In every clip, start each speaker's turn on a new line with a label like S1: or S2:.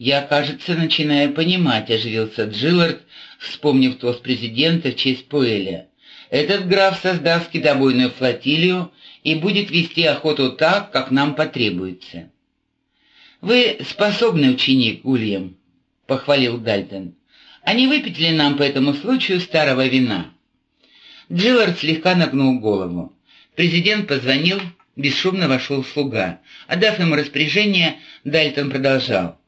S1: «Я, кажется, начинаю понимать», — оживился Джиллард, вспомнив тост президента в честь Пуэля. «Этот граф создаст китобойную флотилию и будет вести охоту так, как нам потребуется». «Вы способный ученик, Ульям», — похвалил Дальтон. «Они выпятили нам по этому случаю старого вина». Джиллард слегка нагнул голову. Президент позвонил, бесшумно вошел слуга. Отдав ему распоряжение, Дальтон продолжал.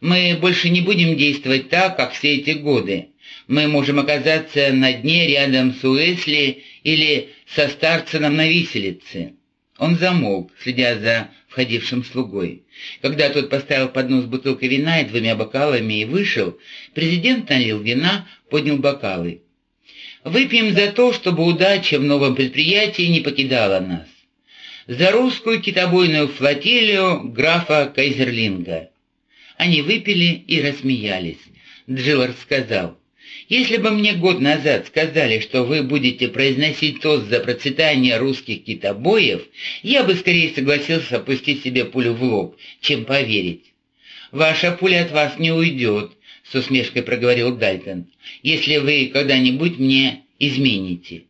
S1: «Мы больше не будем действовать так, как все эти годы. Мы можем оказаться на дне рядом с Уэсли или со Старценом на виселице». Он замолк, следя за входившим слугой. Когда тот поставил поднос с бутылкой вина и двумя бокалами и вышел, президент налил вина, поднял бокалы. «Выпьем за то, чтобы удача в новом предприятии не покидала нас за русскую китобойную флотилию графа Кайзерлинга. Они выпили и рассмеялись. Джилар сказал, «Если бы мне год назад сказали, что вы будете произносить тост за процветание русских китобоев, я бы скорее согласился опустить себе пулю в лоб, чем поверить. Ваша пуля от вас не уйдет», — с усмешкой проговорил Дальтон, «если вы когда-нибудь мне измените».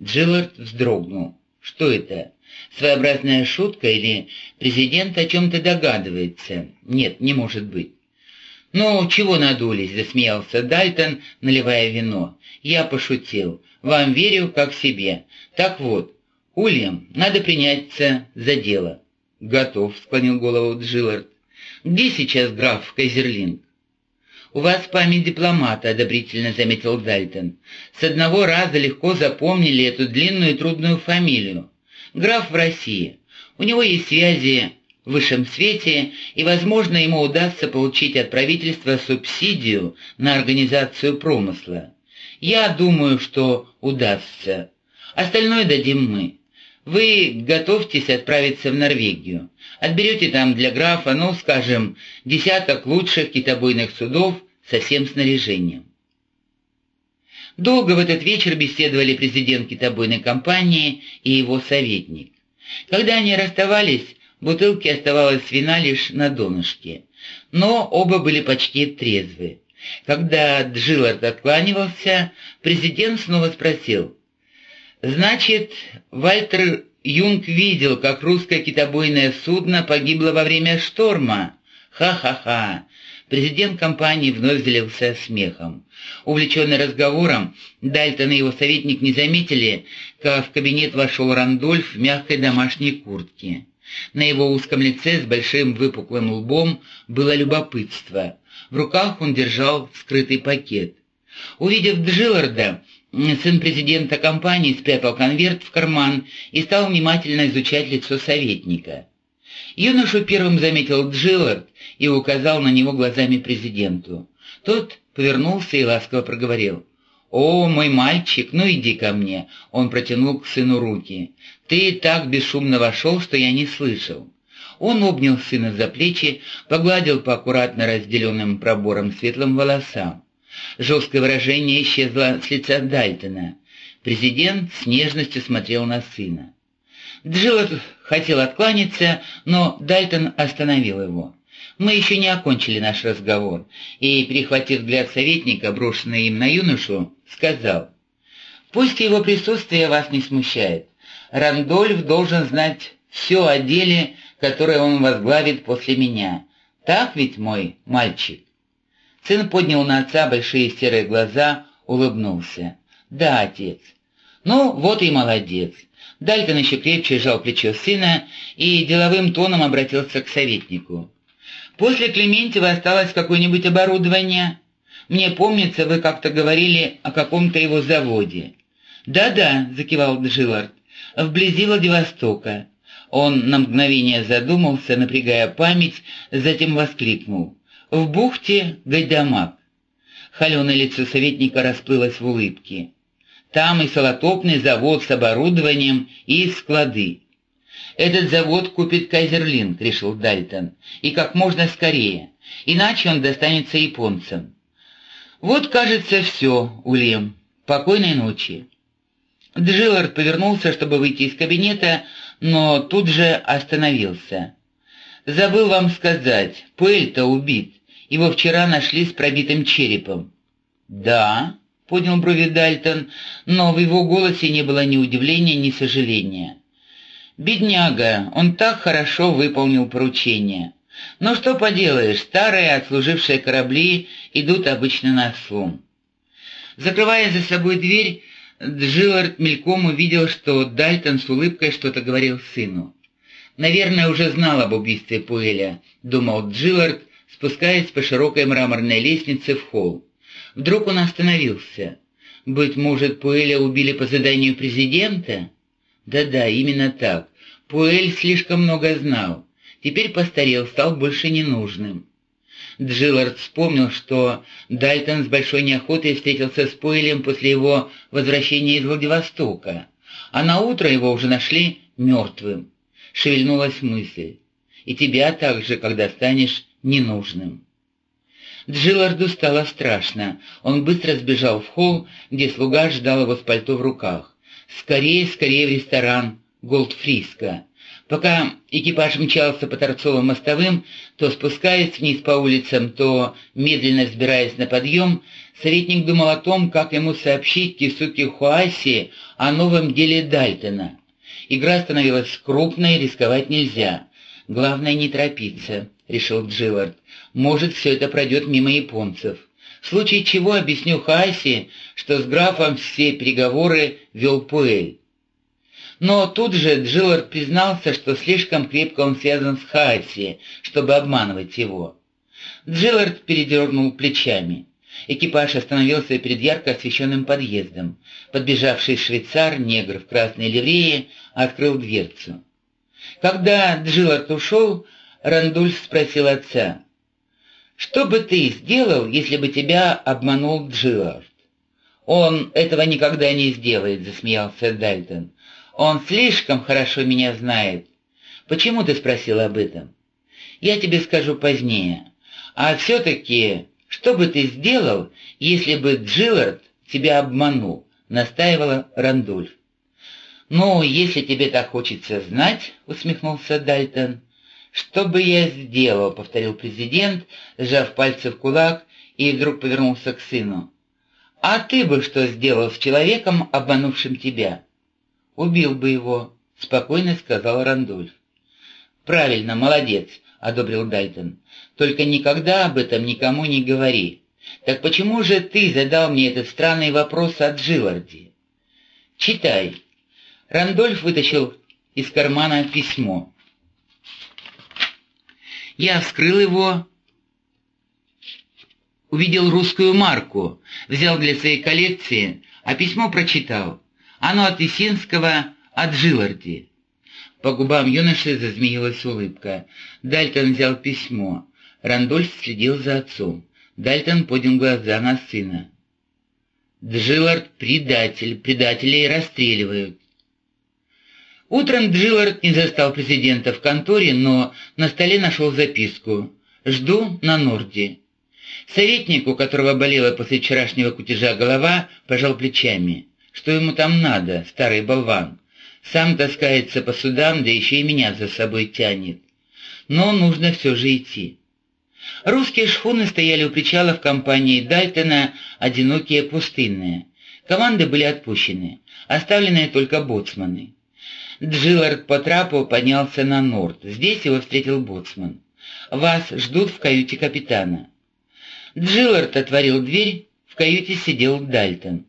S1: Джиллард вздрогнул. «Что это? Своеобразная шутка или президент о чем-то догадывается? Нет, не может быть. «Ну, чего надулись?» — засмеялся Дальтон, наливая вино. «Я пошутил. Вам верю, как себе. Так вот, Ульям, надо приняться за дело». «Готов», — склонил голову Джиллард. «Где сейчас граф Кайзерлинг?» «У вас память дипломата», — одобрительно заметил Дальтон. «С одного раза легко запомнили эту длинную и трудную фамилию. Граф в России. У него есть связи в высшем свете, и, возможно, ему удастся получить от правительства субсидию на организацию промысла. Я думаю, что удастся. Остальное дадим мы. Вы готовьтесь отправиться в Норвегию. Отберете там для графа, ну, скажем, десяток лучших китобойных судов со всем снаряжением. Долго в этот вечер беседовали президент китобойной компании и его советник. Когда они расставались, бутылки оставалось вина лишь на донышке. Но оба были почти трезвы. Когда Джилард откланивался, президент снова спросил. «Значит, Вальтер Юнг видел, как русское китобойное судно погибло во время шторма? Ха-ха-ха! Президент компании вновь залился смехом. Увлеченный разговором, Дальтон и его советник не заметили, как в кабинет вошел Рандольф в мягкой домашней куртке. На его узком лице с большим выпуклым лбом было любопытство. В руках он держал скрытый пакет. Увидев Джилларда, сын президента компании спрятал конверт в карман и стал внимательно изучать лицо советника. Юношу первым заметил Джиллард и указал на него глазами президенту. Тот повернулся и ласково проговорил. «О, мой мальчик, ну иди ко мне!» Он протянул к сыну руки. «Ты так бесшумно вошел, что я не слышал». Он обнял сына за плечи, погладил по аккуратно разделенным пробором светлым волосам. Жесткое выражение исчезло с лица Дальтона. Президент с нежностью смотрел на сына. Джилл хотел откланяться, но Дальтон остановил его. Мы еще не окончили наш разговор, и, перехватив взгляд советника, брошенный им на юношу, сказал, «Пусть его присутствие вас не смущает. Рандольф должен знать все о деле, которое он возглавит после меня. Так ведь, мой мальчик?» Сын поднял на отца большие серые глаза, улыбнулся. «Да, отец». «Ну, вот и молодец. Дальтон еще крепче сжал плечо сына и деловым тоном обратился к советнику. «После Клементьева осталось какое-нибудь оборудование? Мне помнится, вы как-то говорили о каком-то его заводе». «Да-да», — закивал Джилард, — «вблизи Владивостока». Он на мгновение задумался, напрягая память, затем воскликнул. «В бухте Гайдамак». Холеное лицо советника расплылось в улыбке. Там и солотопный завод с оборудованием, и склады. «Этот завод купит Кайзерлинг», — решил Дальтон, — «и как можно скорее, иначе он достанется японцам». «Вот, кажется, все, Ульям. Покойной ночи». Джиллард повернулся, чтобы выйти из кабинета, но тут же остановился. «Забыл вам сказать, Пэль-то убит, Его вчера нашли с пробитым черепом». «Да», — поднял брови Дальтон, но в его голосе не было ни удивления, ни сожаления. «Бедняга, он так хорошо выполнил поручение. Но что поделаешь, старые отслужившие корабли идут обычно на слом». Закрывая за собой дверь, Джилард мельком увидел, что Дальтон с улыбкой что-то говорил сыну. «Наверное, уже знал об убийстве Пуэля», — думал Джилард, спускаясь по широкой мраморной лестнице в холл. Вдруг он остановился. «Быть может, Пуэля убили по заданию президента?» «Да-да, именно так. Пуэль слишком много знал. Теперь постарел, стал больше ненужным». Джилард вспомнил, что Дальтон с большой неохотой встретился с Пуэлем после его возвращения из Владивостока, а на утро его уже нашли мертвым. Шевельнулась мысль. «И тебя также, когда станешь ненужным». Джиларду стало страшно. Он быстро сбежал в холл, где слуга ждал его с пальто в руках. «Скорее, скорее в ресторан Голдфриска». Пока экипаж мчался по торцовым мостовым, то спускаясь вниз по улицам, то медленно взбираясь на подъем, советник думал о том, как ему сообщить Кисуки Хуаси о новом деле Дальтона. Игра становилась крупной, рисковать нельзя. Главное не торопиться, решил Джиллард. Может, все это пройдет мимо японцев. В случае чего объясню Хаси, что с графом все переговоры вел Пуэль. Но тут же Джиллард признался, что слишком крепко он связан с Хаси, чтобы обманывать его. Джиллард передернул плечами. Экипаж остановился перед ярко освещенным подъездом. Подбежавший швейцар, негр в красной ливрее, открыл дверцу. Когда Джиллард ушел, Рандульф спросил отца, «Что бы ты сделал, если бы тебя обманул Джиллард?» «Он этого никогда не сделает», — засмеялся Дальтон. «Он слишком хорошо меня знает. Почему ты спросил об этом?» «Я тебе скажу позднее. А все-таки, что бы ты сделал, если бы Джиллард тебя обманул?» — настаивала Рандульф. «Ну, если тебе так хочется знать», — усмехнулся Дальтон. «Что бы я сделал?» — повторил президент, сжав пальцы в кулак, и вдруг повернулся к сыну. «А ты бы что сделал с человеком, обманувшим тебя?» «Убил бы его», — спокойно сказал Рандольф. «Правильно, молодец», — одобрил Дальтон. «Только никогда об этом никому не говори. Так почему же ты задал мне этот странный вопрос о Джиларде?» «Читай». Рандольф вытащил из кармана письмо. Я вскрыл его, увидел русскую марку, взял для своей коллекции, а письмо прочитал. Оно от Исинского, от Джиларди. По губам юноши зазмеилась улыбка. Дальтон взял письмо. Рандольф следил за отцом. Дальтон поднял глаза на сына. «Джилард — предатель, предателей расстреливают. Утром Джиллард не застал президента в конторе, но на столе нашел записку «Жду на Норде». Советник, у которого болела после вчерашнего кутежа голова, пожал плечами. Что ему там надо, старый болван? Сам таскается по судам, да еще и меня за собой тянет. Но нужно все же идти. Русские шхуны стояли у причала в компании Дальтона, одинокие, пустынные. Команды были отпущены, оставленные только боцманы. Джилард по трапу поднялся на норд. Здесь его встретил боцман. «Вас ждут в каюте капитана». Джилард отворил дверь, в каюте сидел Дальтон.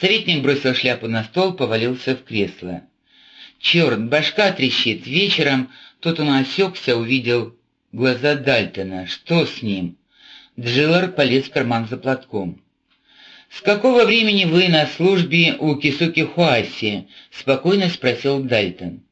S1: Советник бросил шляпу на стол, повалился в кресло. «Черт, башка трещит. Вечером тут он осекся, увидел глаза Дальтона. Что с ним?» Джилар полез в карман за платком. «С какого времени вы на службе у Кисуки Хуаси?» — спокойно спросил Дальтон.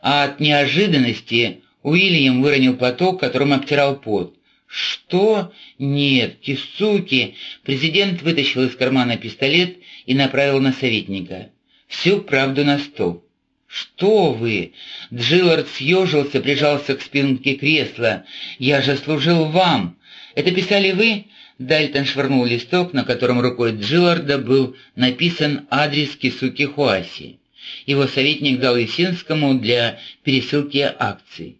S1: А от неожиданности Уильям выронил платок, которым обтирал пот. «Что? Нет, Кисуки!» Президент вытащил из кармана пистолет и направил на советника. «Всю правду на стол». «Что вы?» Джиллард съежился, прижался к спинке кресла. «Я же служил вам. Это писали вы?» Дальтон швырнул листок, на котором рукой Джилларда был написан адрес Кисуки Хуаси. Его советник дал Есинскому для пересылки акций.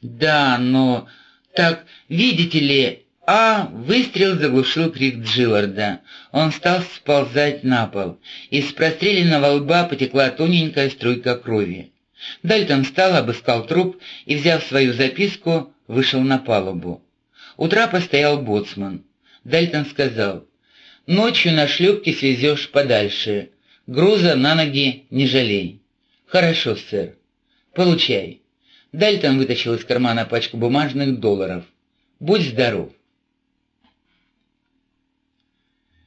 S1: «Да, но... Так, видите ли, А выстрел заглушил крик Джилларда. Он стал сползать на пол. Из простреленного лба потекла тоненькая струйка крови. Дальтон встал, обыскал труп и, взяв свою записку, вышел на палубу. У трапа стоял боцман. Дальтон сказал, «Ночью на шлюпке свезешь подальше. Груза на ноги не жалей». «Хорошо, сэр. Получай». Дальтон вытащил из кармана пачку бумажных долларов. «Будь здоров».